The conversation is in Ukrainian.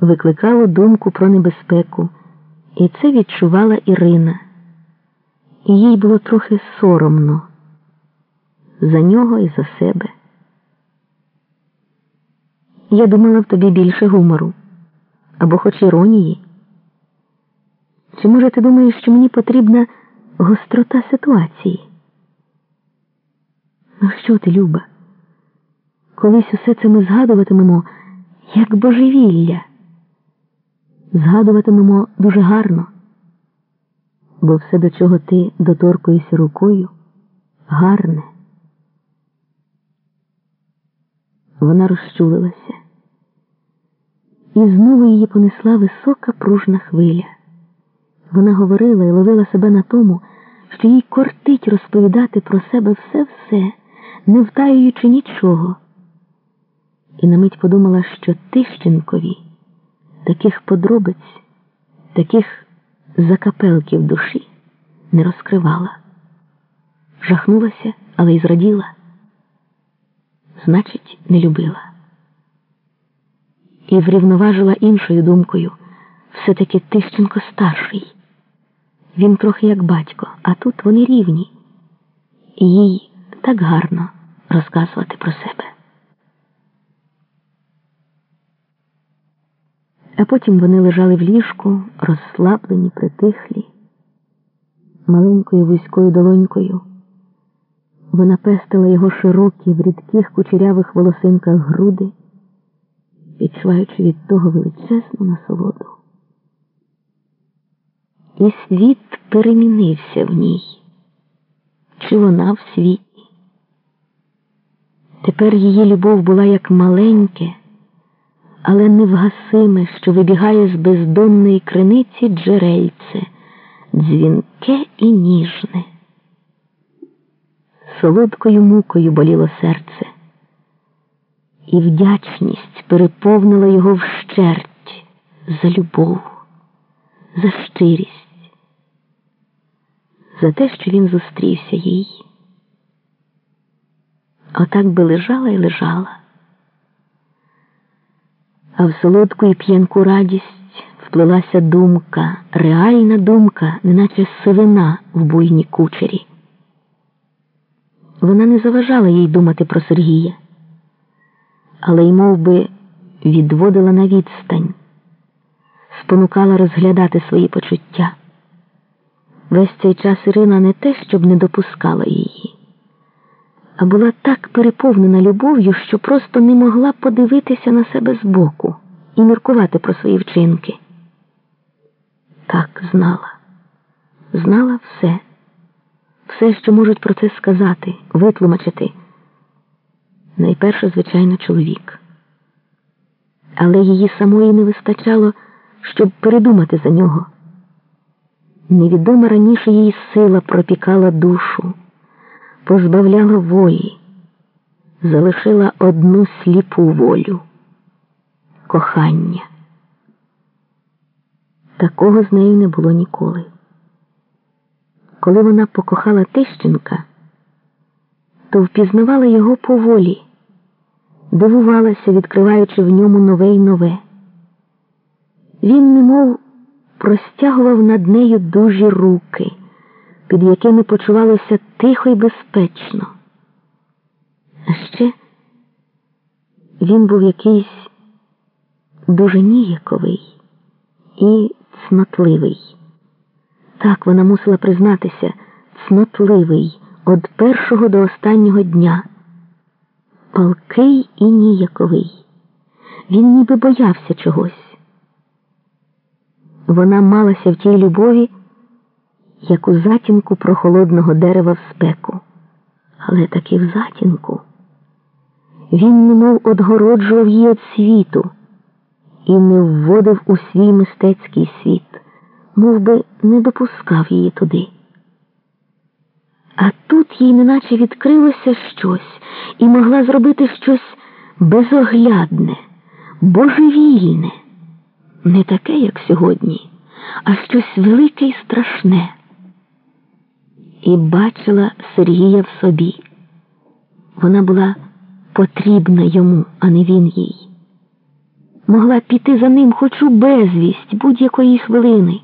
викликало думку про небезпеку, і це відчувала Ірина. І їй було трохи соромно за нього і за себе. Я думала в тобі більше гумору або хоч іронії. Чи може ти думаєш, що мені потрібна гострота ситуації? Ну що ти, Люба? Колись усе це ми згадуватимемо як божевілля. Згадуватимемо дуже гарно, бо все, до чого ти доторкуєшся рукою, гарне. Вона розчулилася, і знову її понесла висока пружна хвиля. Вона говорила і ловила себе на тому, що їй кортить розповідати про себе все-все, не втаюючи нічого. І на мить подумала, що Тищенкові таких подробиць, таких закапелків душі не розкривала. Жахнулася, але й зраділа. Значить, не любила. І врівноважила іншою думкою все-таки Тищенко старший. Він трохи як батько, а тут вони рівні. І їй так гарно розказувати про себе. А потім вони лежали в ліжку, розслаблені, притихлі, маленькою вузькою долонькою. Вона пестила його широкі в рідких кучерявих волосинках груди, відчуваючи від того величезну насолоду. І світ перемінився в ній, чи вона в світі. Тепер її любов була як маленьке, але невгасиме, що вибігає з бездонної криниці джерельце, дзвінке і ніжне. Солодкою мукою боліло серце, і вдячність переповнила його вщерть за любов, за щирість, за те, що він зустрівся їй. Отак би лежала і лежала. А в солодку і п'янку радість вплилася думка, реальна думка, неначе сивина в буйній кучері. Вона не заважала їй думати про Сергія, але й мов би, відводила на відстань, спонукала розглядати свої почуття. Весь цей час Ірина не те, щоб не допускала її, а була так переповнена любов'ю, що просто не могла подивитися на себе збоку і міркувати про свої вчинки. Так знала, знала все все, що можуть про це сказати, витлумачити. Найперше, звичайно, чоловік. Але її самої не вистачало, щоб передумати за нього. Невідома раніше її сила пропікала душу, позбавляла волі, залишила одну сліпу волю кохання. Такого з нею не було ніколи. Коли вона покохала Тищенка, то впізнавала його поволі, дивувалася, відкриваючи в ньому нове й нове. Він, немов простягував над нею дужі руки, під якими почувалося тихо й безпечно. А ще він був якийсь дуже ніяковий і цнотливий. Так вона мусила признатися, цнотливий від першого до останнього дня, палкий і ніяковий. Він ніби боявся чогось. Вона малася в тій любові, як у затінку прохолодного дерева в спеку, але таки в затінку. Він немов одгороджував її від світу і не вводив у свій мистецький світ мов би не допускав її туди. А тут їй неначе відкрилося щось і могла зробити щось безоглядне, божевільне, не таке, як сьогодні, а щось велике і страшне. І бачила Сергія в собі. Вона була потрібна йому, а не він їй. могла піти за ним хоч у безвість будь-якої хвилини.